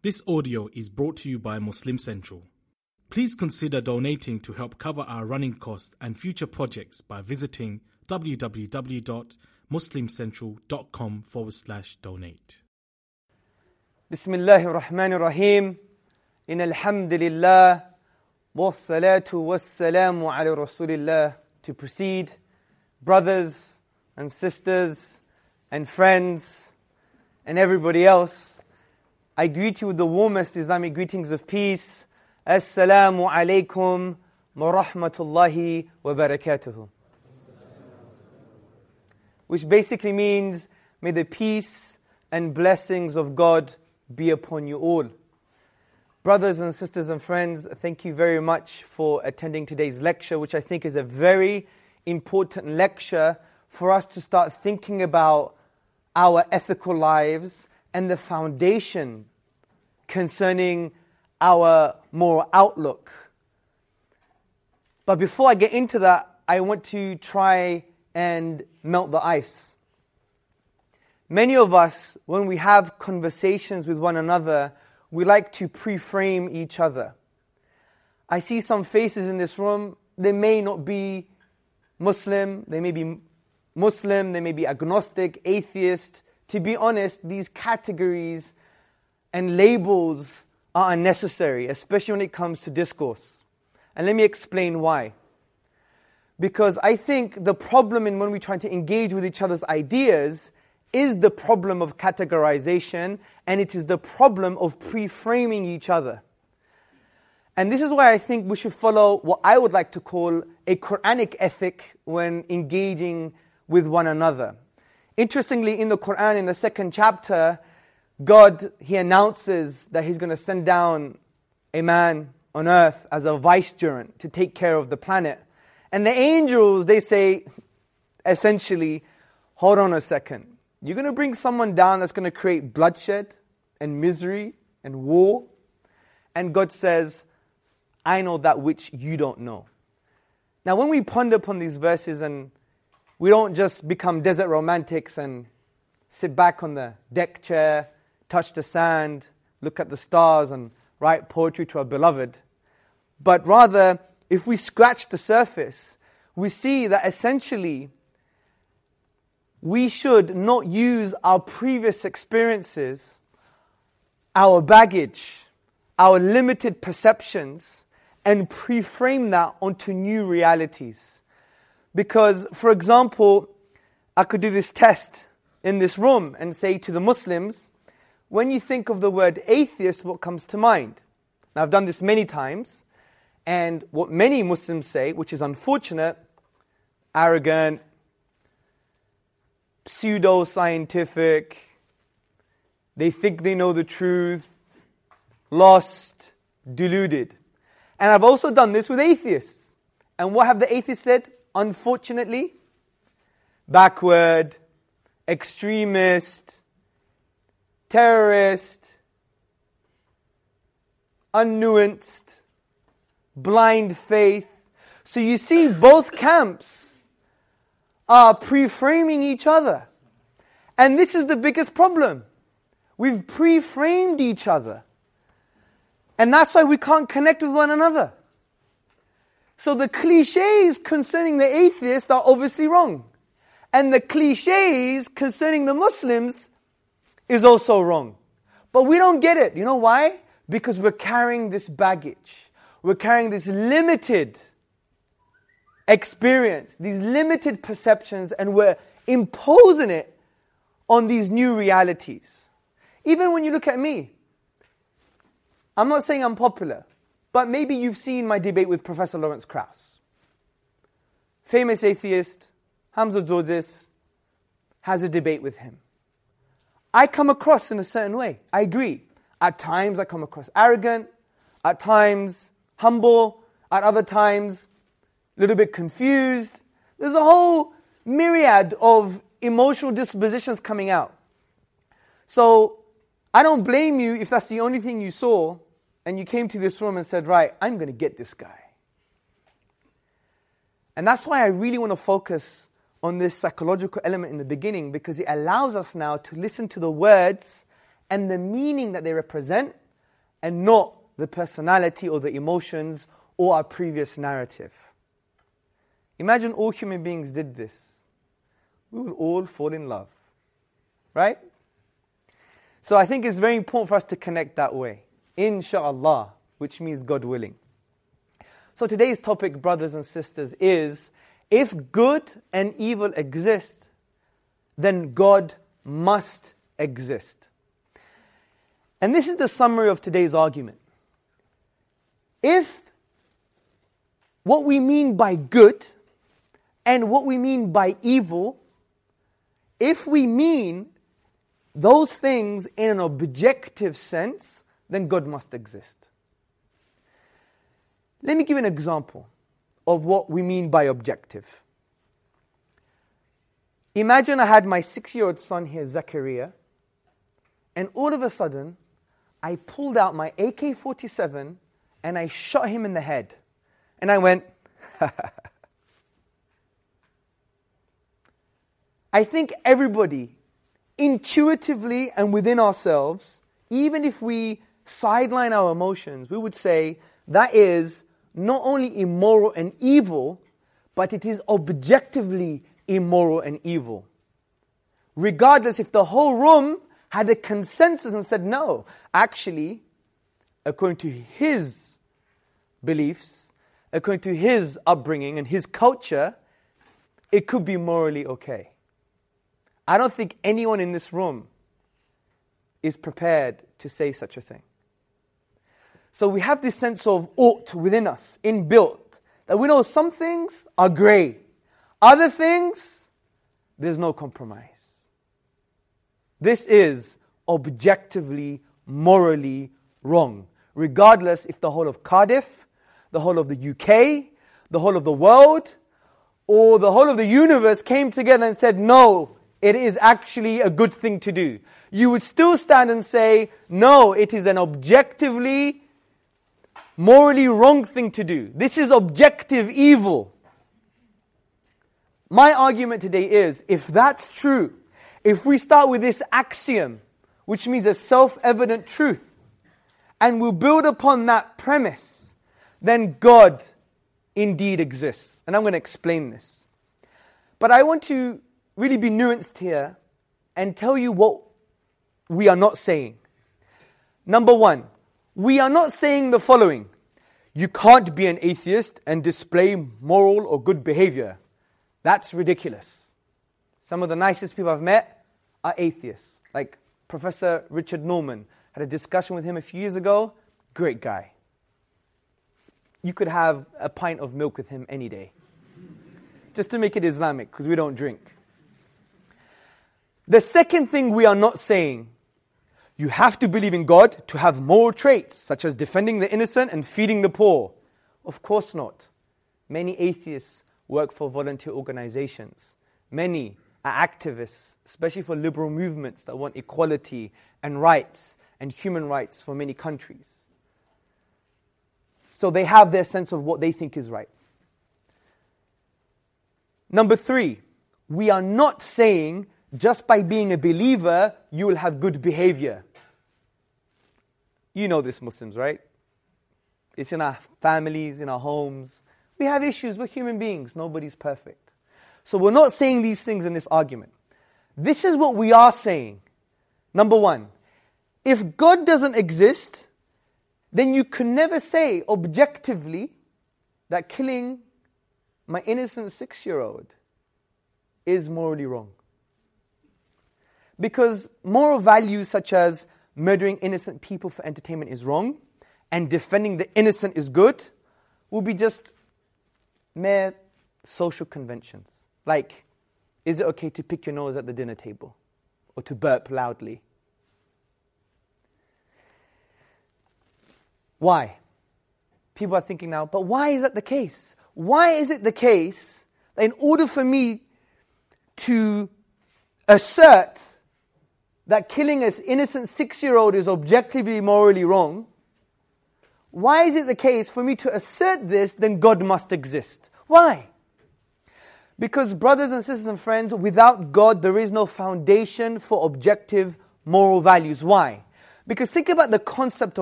This audio is brought to you by Muslim Central. Please consider donating to help cover our running costs and future projects by visiting www.muslimcentral.com forward slash donate. Bismillah ar-Rahman ar-Rahim. In alhamdulillah, wassalatu wassalamu ala rasulillah. To proceed, brothers and sisters and friends and everybody else I greet you with the warmest Islamic greetings of peace. Assalamu alaikum wa rahmatullahi wa barakatuhu. Which basically means, may the peace and blessings of God be upon you all. Brothers and sisters and friends, thank you very much for attending today's lecture, which I think is a very important lecture for us to start thinking about our ethical lives and the foundation concerning our moral outlook. But before I get into that, I want to try and melt the ice. Many of us, when we have conversations with one another, we like to pre-frame each other. I see some faces in this room, they may not be Muslim, they may be Muslim, they may be agnostic, atheist. To be honest, these categories and labels are unnecessary, especially when it comes to discourse. And let me explain why. Because I think the problem in when we try to engage with each other's ideas is the problem of categorization and it is the problem of pre framing each other. And this is why I think we should follow what I would like to call a Quranic ethic when engaging with one another. Interestingly, in the Quran, in the second chapter, God, He announces that He's going to send down a man on earth as a vicegerent to take care of the planet. And the angels, they say, essentially, hold on a second. You're going to bring someone down that's going to create bloodshed and misery and war. And God says, I know that which you don't know. Now, when we ponder upon these verses and we don't just become desert romantics and sit back on the deck chair touch the sand, look at the stars, and write poetry to our beloved. But rather, if we scratch the surface, we see that essentially we should not use our previous experiences, our baggage, our limited perceptions, and pre frame that onto new realities. Because, for example, I could do this test in this room and say to the Muslims, when you think of the word atheist, what comes to mind? Now, I've done this many times, and what many Muslims say, which is unfortunate, arrogant, pseudo scientific, they think they know the truth, lost, deluded. And I've also done this with atheists. And what have the atheists said? Unfortunately, backward, extremist, terrorist, unnuanced, blind faith. So you see, both camps are pre framing each other. And this is the biggest problem. We've pre framed each other. And that's why we can't connect with one another. So the cliches concerning the atheists are obviously wrong. And the cliches concerning the Muslims is also wrong. But we don't get it. You know why? Because we're carrying this baggage. We're carrying this limited experience, these limited perceptions, and we're imposing it on these new realities. Even when you look at me, I'm not saying I'm popular, but maybe you've seen my debate with Professor Lawrence Krauss. Famous atheist, Hamza Tzortzis, has a debate with him. I come across in a certain way. I agree. At times I come across arrogant, at times humble, at other times a little bit confused. There's a whole myriad of emotional dispositions coming out. So I don't blame you if that's the only thing you saw and you came to this room and said, Right, I'm going to get this guy. And that's why I really want to focus on this psychological element in the beginning because it allows us now to listen to the words and the meaning that they represent and not the personality or the emotions or our previous narrative. Imagine all human beings did this. We would all fall in love. Right? So I think it's very important for us to connect that way. Insha'Allah, which means God willing. So today's topic, brothers and sisters, is if good and evil exist, then God must exist. And this is the summary of today's argument. If what we mean by good and what we mean by evil, if we mean those things in an objective sense, then God must exist. Let me give an example of what we mean by objective. Imagine I had my six year old son here, Zachariah, and all of a sudden, I pulled out my AK 47 and I shot him in the head. And I went, I think everybody, intuitively and within ourselves, even if we sideline our emotions, we would say that is not only immoral and evil, but it is objectively immoral and evil. Regardless if the whole room had a consensus and said, no, actually, according to his beliefs, according to his upbringing and his culture, it could be morally okay. I don't think anyone in this room is prepared to say such a thing. So we have this sense of ought within us, inbuilt, that we know some things are grey, other things, there's no compromise. This is objectively, morally wrong, regardless if the whole of Cardiff, the whole of the UK, the whole of the world, or the whole of the universe came together and said, no, it is actually a good thing to do. You would still stand and say, no, it is an objectively, morally wrong thing to do. This is objective evil. My argument today is if that's true, if we start with this axiom, which means a self evident truth, and we build upon that premise, then God indeed exists. And I'm going to explain this. But I want to really be nuanced here and tell you what we are not saying. Number one, we are not saying the following you can't be an atheist and display moral or good behavior. That's ridiculous. Some of the nicest people I've met are atheists. Like Professor Richard Norman had a discussion with him a few years ago. Great guy. You could have a pint of milk with him any day. Just to make it Islamic, because we don't drink. The second thing we are not saying, you have to believe in God to have moral traits, such as defending the innocent and feeding the poor. Of course not. Many atheists work for volunteer organizations. Many are activists, especially for liberal movements that want equality and rights and human rights for many countries. So they have their sense of what they think is right. Number three, we are not saying just by being a believer, you will have good behavior. You know this, Muslims, right? It's in our families, in our homes, we have issues. We're human beings. Nobody's perfect. So we're not saying these things in this argument. This is what we are saying. Number one, if God doesn't exist, then you can never say objectively that killing my innocent six year old is morally wrong. Because moral values such as murdering innocent people for entertainment is wrong and defending the innocent is good will be just mere social conventions. Like, is it okay to pick your nose at the dinner table or to burp loudly? Why? People are thinking now, but why is that the case? Why is it the case that in order for me to assert that killing an innocent six year old is objectively morally wrong, why is it the case for me to assert this, then God must exist? Why? Because, brothers and sisters and friends, without God, there is no foundation for objective moral values. Why? Because think about the concept of